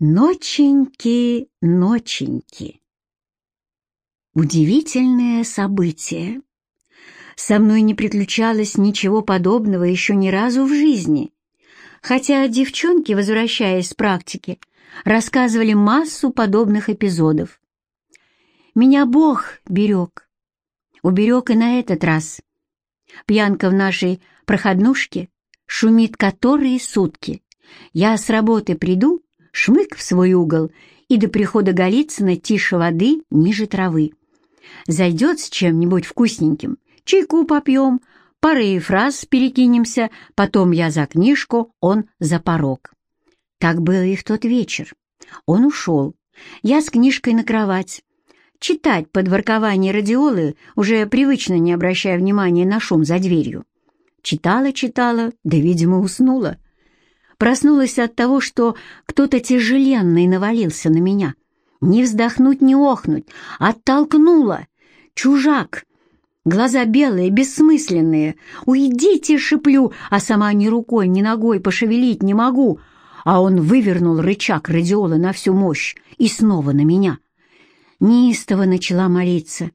Ноченьки, ноченьки. Удивительное событие. Со мной не приключалось ничего подобного еще ни разу в жизни, хотя девчонки, возвращаясь с практики, рассказывали массу подобных эпизодов. Меня Бог берег. Уберег и на этот раз. Пьянка в нашей проходнушке шумит которые сутки. Я с работы приду, шмык в свой угол и до прихода Голицына тише воды, ниже травы. Зайдет с чем-нибудь вкусненьким, чайку попьем, парой фраз перекинемся, потом я за книжку, он за порог. Так было и в тот вечер. Он ушел. Я с книжкой на кровать. Читать под воркование радиолы, уже привычно не обращая внимания на шум за дверью. Читала-читала, да, видимо, уснула. Проснулась от того, что кто-то тяжеленный навалился на меня. Не вздохнуть, не охнуть. Оттолкнула. Чужак. Глаза белые, бессмысленные. «Уйдите!» — шиплю, а сама ни рукой, ни ногой пошевелить не могу. А он вывернул рычаг радиола на всю мощь и снова на меня. Неистово начала молиться.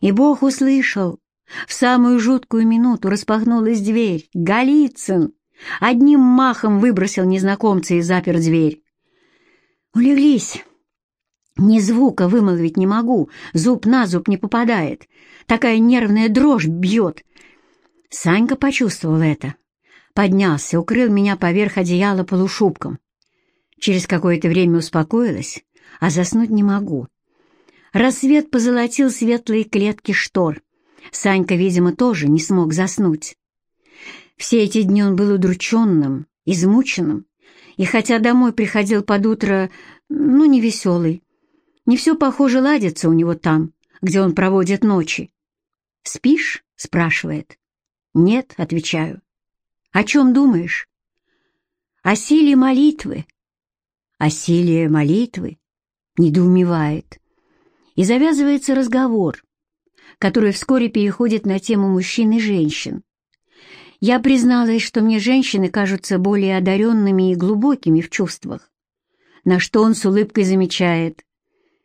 И Бог услышал. В самую жуткую минуту распахнулась дверь. Голицын! Одним махом выбросил незнакомца и запер дверь. «Улеглись!» Ни звука вымолвить не могу, зуб на зуб не попадает. Такая нервная дрожь бьет. Санька почувствовал это. Поднялся, укрыл меня поверх одеяла полушубком. Через какое-то время успокоилась, а заснуть не могу. Рассвет позолотил светлые клетки штор. Санька, видимо, тоже не смог заснуть. Все эти дни он был удрученным, измученным, и хотя домой приходил под утро, ну, невеселый, не все, похоже, ладится у него там, где он проводит ночи. «Спишь?» — спрашивает. «Нет», — отвечаю. «О чем думаешь?» «О силе молитвы». «О силе молитвы?» — недоумевает. И завязывается разговор, который вскоре переходит на тему мужчин и женщин. Я призналась, что мне женщины кажутся более одаренными и глубокими в чувствах, на что он с улыбкой замечает.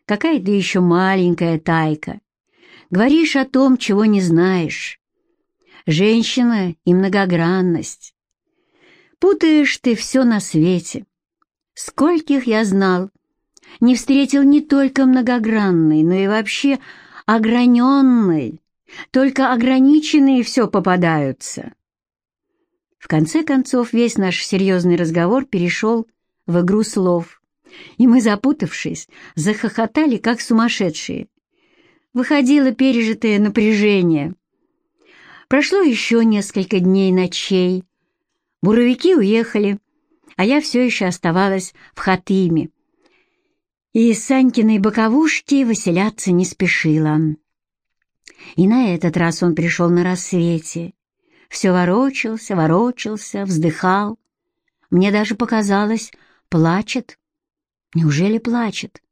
«Какая ты еще маленькая тайка. Говоришь о том, чего не знаешь. Женщина и многогранность. Путаешь ты все на свете. Скольких я знал, не встретил не только многогранной, но и вообще ограненной. Только ограниченные все попадаются. В конце концов, весь наш серьезный разговор перешел в игру слов, и мы, запутавшись, захохотали, как сумасшедшие. Выходило пережитое напряжение. Прошло еще несколько дней ночей. Буровики уехали, а я все еще оставалась в Хатыме. И из Санькиной боковушки выселяться не спешила. И на этот раз он пришел на рассвете, все ворочался, ворочался, вздыхал. Мне даже показалось, плачет. Неужели плачет?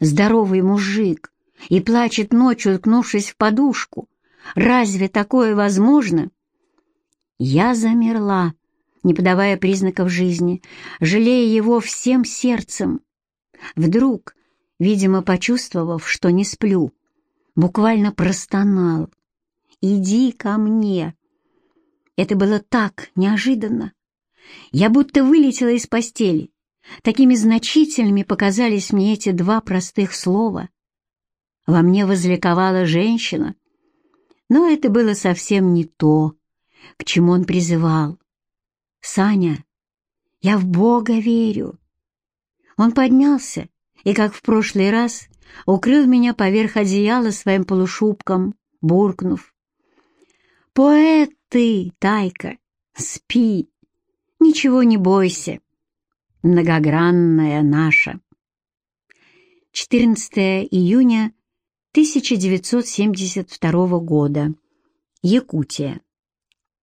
Здоровый мужик и плачет ночью, уткнувшись в подушку. Разве такое возможно? Я замерла, не подавая признаков жизни, жалея его всем сердцем. Вдруг, видимо, почувствовав, что не сплю, буквально простонал. «Иди ко мне!» Это было так неожиданно. Я будто вылетела из постели. Такими значительными показались мне эти два простых слова. Во мне возликовала женщина. Но это было совсем не то, к чему он призывал. «Саня, я в Бога верю». Он поднялся и, как в прошлый раз, укрыл меня поверх одеяла своим полушубком, буркнув. «Поэт ты, Тайка, спи, ничего не бойся, многогранная наша». 14 июня 1972 года. Якутия.